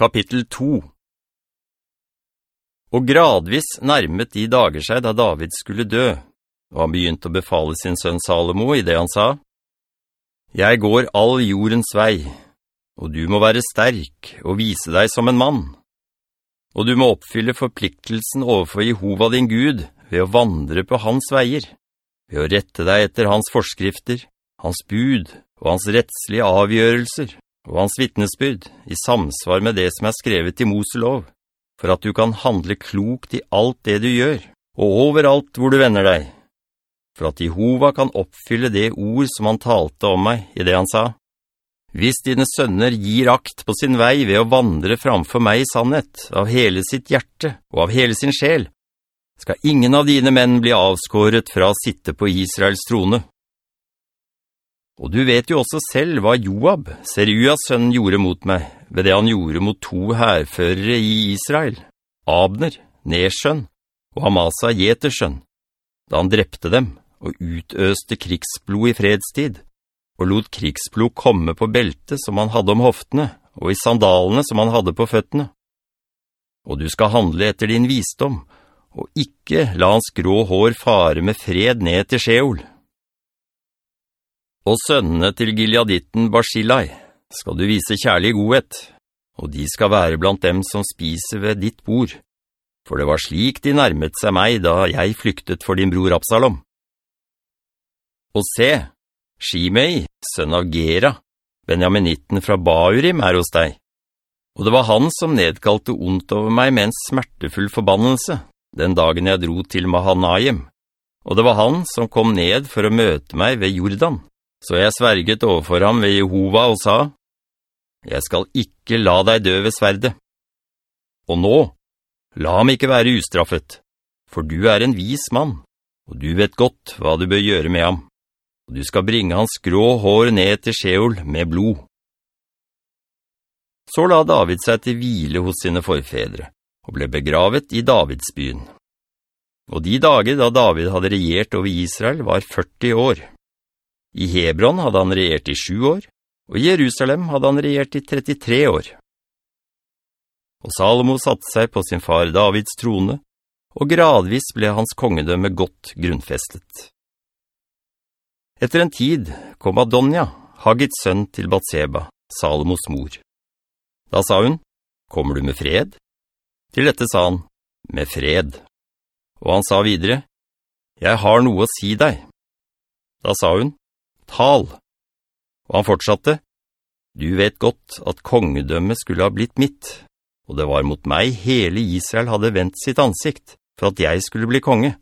Kapittel 2 Og gradvis nærmet de dager seg da David skulle dø, og han begynte å befale sin sønn Salomo i det han sa, «Jeg går all jordens vei, og du må være sterk og vise deg som en mann. Og du må oppfylle forpliktelsen overfor Jehova din Gud ved å vandre på hans veier, ved å rette deg etter hans forskrifter, hans bud og hans rettslige avgjørelser, og hans vittnesbyrd i samsvar med det som er skrevet i Moselov, for at du kan handle klokt i alt det du gjør, og overalt hvor du vender deg, for at Jehova kan oppfylle det ord som han talte om meg i det han sa. Hvis dine sønner gir akt på sin vei ved å vandre framfor meg i sannhet, av hele sitt hjerte og av hele sin sjel, skal ingen av dine menn bli avskåret fra å sitte på Israels trone. Og du vet jo også selv hva Joab, Seruas sønn, gjorde mot meg, ved det han gjorde mot to herførere i Israel, Abner, Nersjøn, og Amasa, Jetersjøn, da han drepte dem og utøste krigsblod i fredstid, og lot krigsblod komme på beltet som han hadde om hoftene, og i sandalene som han hadde på føttene. Og du skal handle etter din visdom, og ikke la hans grå hår fare med fred ned til Sheol.» Og sønnene til Gileaditten Barsilai, skal du vise kjærlig godhet, og de skal være blant dem som spiser ved ditt bord, for det var slik de nærmet seg meg da jeg flyktet for din bror Absalom. Og se, Shimei, sønn av Gera, Benjaminitten fra Baurim er hos deg, og det var han som nedkalte ondt over meg med en smertefull forbannelse, den dagen jeg dro til Mahanaim, og det var han som kom ned for å møte meg ved Jordan. Så jeg sverget overfor ham ved Jehova og sa, «Jeg skal ikke la deg dø ved sverdet. Og nå, la ham ikke være ustraffet, for du er en vis mann, og du vet godt hva du bør gjøre med ham, og du skal bringe hans grå hår ned til Sheol med blod.» Så la David seg til hvile hos sine forfedre, og ble begravet i Davidsbyen. Og de dager da David hadde regjert over Israel var 40 år. I Hebron hadde han regjert i sju år, og i Jerusalem hadde han regjert i 33 år. Og Salomo satte seg på sin far Davids trone, og gradvis ble hans kongedømme godt grunnfestet. Etter en tid kom Adonja, Hagits sønn til Batseba, Salomos mor. Da sa hun, «Kommer du med fred?» Til dette sa han, «Med fred.» Og han sa videre, «Jeg har noe å si deg.» Da sa hun, tal. Og han fortsatte, «Du vet godt at kongedømmet skulle ha blitt mitt, og det var mot meg hele Israel hadde vendt sitt ansikt, for at jeg skulle bli konge.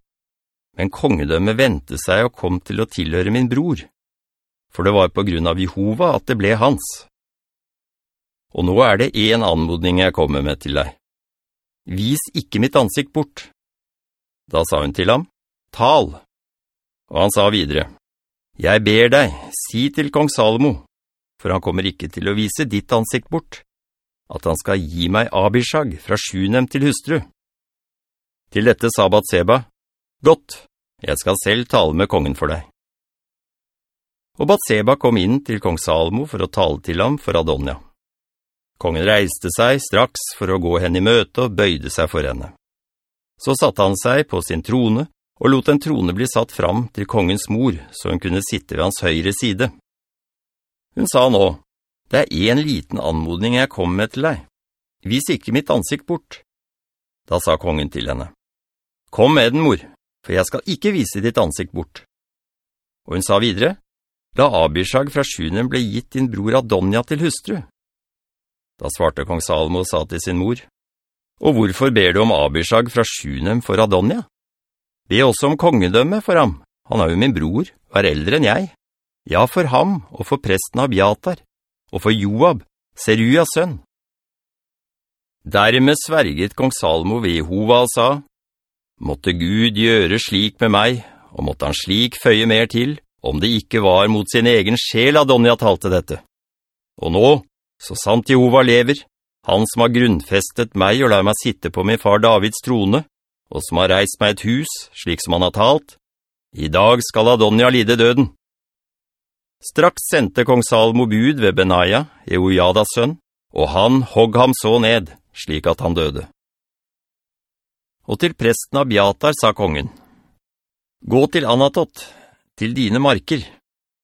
Men kongedømmet ventet seg og kom til å tilhøre min bror, for det var på grunn av Jehova at det ble hans. Og nå er det en anmodning jeg kommer med til deg. Vis ikke mitt ansikt bort. Da sa hun til ham, tal. Og han sa videre, jeg ber deg, si til kong Salomo, for han kommer ikke til å vise ditt ansikt bort, at han skal gi meg Abishag fra Sjunem til hustru. Til dette sa Batseba, «Godt, jeg skal selv tale med kongen for deg.» Og Batseba kom inn til kong Salomo for å tale til ham for Adonja. Kongen reiste seg straks for å gå henne i møte og bøyde seg for henne. Så satte han seg på sin trone og lot en trone bli satt fram til kongens mor, så hun kunne sitte ved hans høyre side. Hun sa nå, «Det er en liten anmodning jeg kom med til deg. Vis ikke mitt ansikt bort.» Da sa kongen til henne, «Kom med den, mor, for jeg skal ikke vise ditt ansikt bort.» Og hun sa videre, «Da Abishag fra Sjunen ble gitt din bror Adonja til hustru.» Da svarte kong Salmo og sa til sin mor, «Og hvorfor ber du om Abishag fra Sjunem for Adonja?» Be også om kongedømme for ham. Han er jo min bror, er eldre enn jeg. Ja, for ham, og for presten Abiatar, og for Joab, Seruas sønn. Dermed sverget kong Salmo ved Jehova og sa, «Måtte Gud gjøre slik med meg, og måtte han slik føye mer til, om det ikke var mot sin egen sjel Adonja talte dette. Og nå, så sant Jehova lever, han som har grunnfestet meg og lar meg sitte på min far Davids trone, og som har reist meg et hus, slik som han har talt, i dag skal Adonja lide døden. Straks sendte kong Salmo bud ved Benaja, Eojadas sønn, og han hogg ham så ned, slik at han døde. Og til presten Abiatar sa kongen, «Gå til Anatot, til dine marker,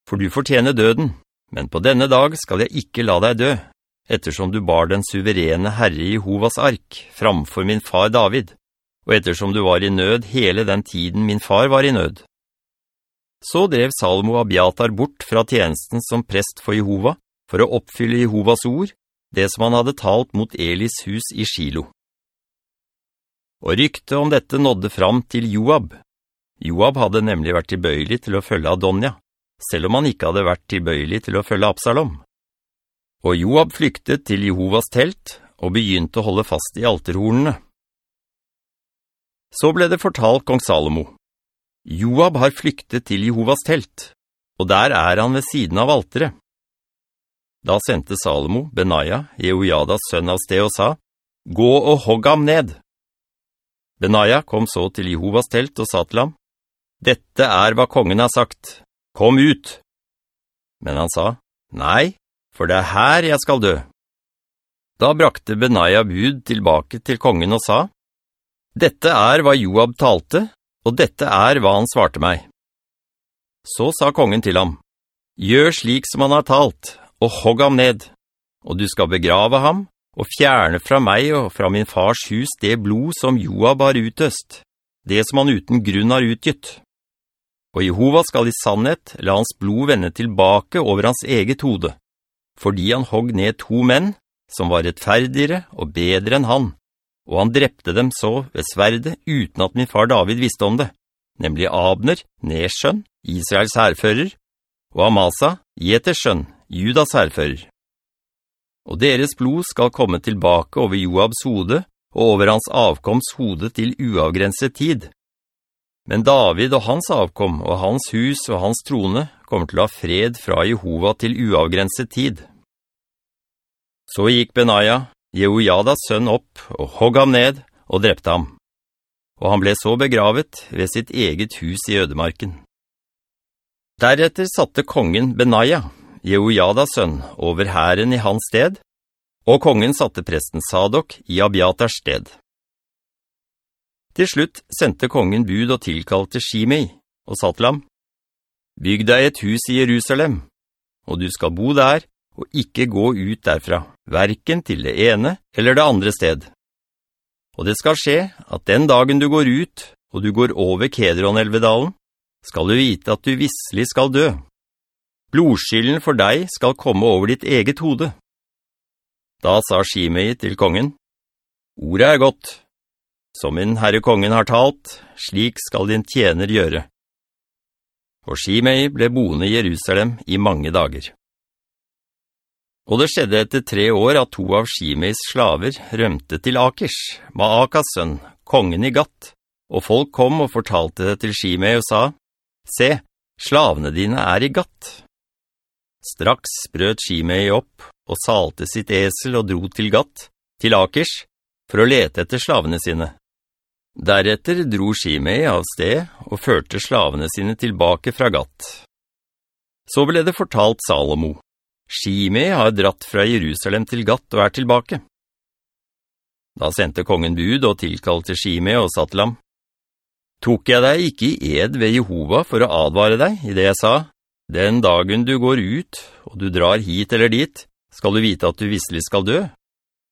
for du fortjener døden, men på denne dag skal jeg ikke la deg dø, ettersom du bar den suverene Herre Jehovas ark framfor min far David, og ettersom du var i nød hele den tiden min far var i nød. Så drev Salomo Abiatar bort fra tjenesten som prest for Jehova, for å oppfylle Jehovas ord, det som han hadde talt mot Elis hus i Shilo. Og rykte om dette nådde fram til Joab. Joab hadde nemlig vært tilbøyelig til å følge Adonja, selv om han ikke hadde vært tilbøyelig til å følge Absalom. Og Joab flyktet til Jehovas telt og begynte å holde fast i alterhornene. Så ble det fortalt kong Salomo. Joab har flyktet til Jehovas telt, og der er han ved siden av altere. Da sendte Salomo, Benaja, Jehoiadas sønn av sted og sa, «Gå og hogg ham ned!» Benaja kom så til Jehovas telt og sa til ham, «Dette er hva kongen har sagt. Kom ut!» Men han sa, «Nei, for det er her jeg skal dø.» Da brakte Benaja bud tilbake til kongen og sa, «Dette er hva Joab talte, og dette er hva han svarte meg.» Så sa kongen til ham, «Gjør slik som han har talt, og hogg ham ned, og du skal begrave ham, og fjerne fra meg og fra min fars hus det blod som Joab har utøst, det som han uten grunn har utgitt. Og Jehova skal i sannhet la hans blod vende tilbake over hans eget hode, fordi han hogg ned to menn, som var rettferdigere og bedre enn han, og han drepte dem så ved sverde uten at min far David visste om det, nemlig Abner, Nesjøn, Israels herfører, og Amasa, Jetersjønn, Judas herfører. Og deres blod skal komme tilbake over Joabs hode og over hans avkoms hode til uavgrenset tid. Men David og hans avkom og hans hus og hans trone kommer til å ha fred fra Jehova til uavgrenset tid. Så gikk Benaja, Jehoiadas sønn opp og hogg ham ned og drepte ham. Og han ble så begravet ved sitt eget hus i ødemarken. Deretter satte kongen Benaja, Jehoiadas sønn, over herren i hans sted, og kongen satte presten Sadok i Abiatars sted. Til slutt sendte kongen bud og tilkalte Shimei, og sa til ham, «Bygg deg et hus i Jerusalem, og du skal bo der, og ikke gå ut derfra, hverken til det ene eller det andre sted. Og det skal skje at den dagen du går ut, og du går over Kedron-elvedalen, skal du vite at du visselig skal dø.» Blodskylden for deg skal komme over ditt eget hode. Da sa Shimei til kongen, Ordet er godt. Som min herre kongen har talt, slik skal din tjener gjøre. Og Shimei ble boende i Jerusalem i mange dager. Og det skjedde etter tre år at to av Shimeis slaver rømte til Akers, Maakas sønn, kongen i Gatt, og folk kom og fortalte det til Shimei og sa, «Se, slavene dine er i Gatt.» Straks brøt Shimei opp og salte sitt esel og dro til Gatt, til Akers, for å lete etter slavene sine. Deretter dro Shimei av sted og førte slavene sine tilbake fra Gatt. Så ble det fortalt Salomo. Shimei har dratt fra Jerusalem til Gatt og er tilbake. Da sendte kongen bud og tilkalte Shimei og sa til ham, «Tok jeg deg ikke i ed ved Jehova for å advare deg i det jeg sa, den dagen du går ut, og du drar hit eller dit, skal du vite at du visselig skal dø.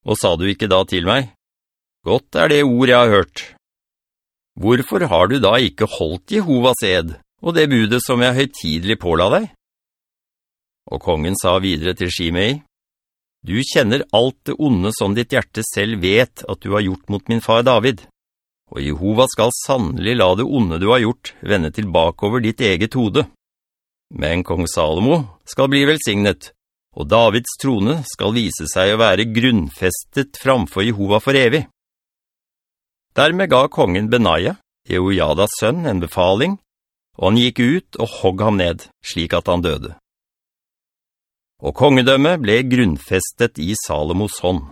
Og sa du ikke da til meg, «Godt er det ord jeg har hørt.» Hvorfor har du da ikke holdt Jehovas ed, og det budet som jeg høytidlig påla deg? Og kongen sa videre til Shimei, «Du kjenner alt det onde som ditt hjerte selv vet at du har gjort mot min far David, og Jehova skal sannelig la det onde du har gjort vende tilbake over ditt eget hode.» Men kong Salomo skal bli velsignet, og Davids trone skal vise seg å være grunnfestet framfor Jehova for evig. Dermed ga kongen Benaja, Jehoiadas sønn, en befaling, og han gikk ut og hogg ham ned, slik at han døde. Og kongedømmet ble grunnfestet i Salomos hånd.